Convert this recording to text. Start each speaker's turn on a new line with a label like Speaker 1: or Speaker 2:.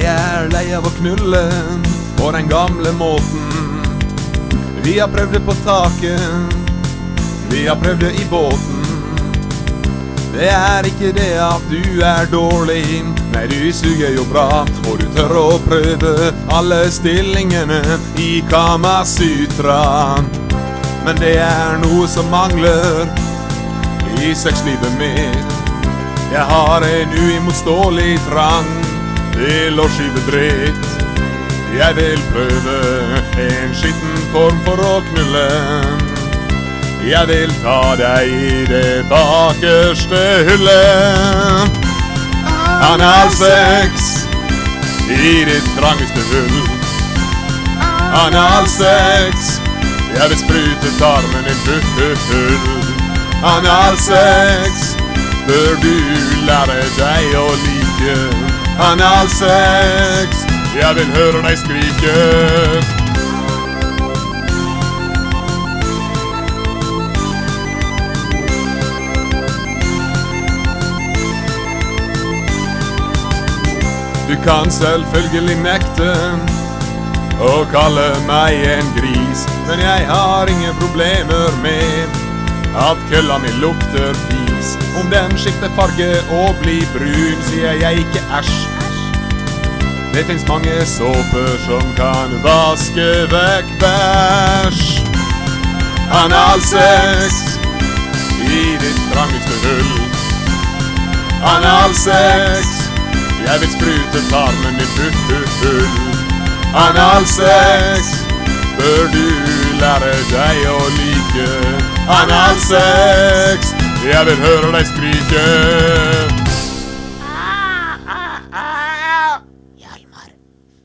Speaker 1: er lei av å knulle på den gamle måten. Vi har prøvd det på taket, vi har prøvd det i båten. Det er ikke det at du er dårlig, nei du suger jo bra. Og du tør å prøve alle stillingene i Kamasutra. Men det er noe som mangler i sexlivet mitt. Jeg har en uimotståelig trang til å skyve dritt. Jeg vil prøve en skitten form for å knulle. Jeg vil ta deg i det bakerste hullet. Analsex i ditt trangeste hull. Analsex, jeg vil sprute tarmen din full. Analsex bør du lære deg å like. Analsex, jeg vil høre deg skrike. Du kan selvfølgelig nekte å kalle meg en gris, men jeg har ingen problemer med at kølla mi lukter fis. Om den skifter farge og blir brun, sier jeg ikke æsj. Det fins mange såper som kan vaske vekk bæsj. Analsex i ditt trangeste hull. Analsex, jeg vil sprute tarmen din full. Analsex bør du lære deg å like. Analsex, jeg vil høre deg skrike.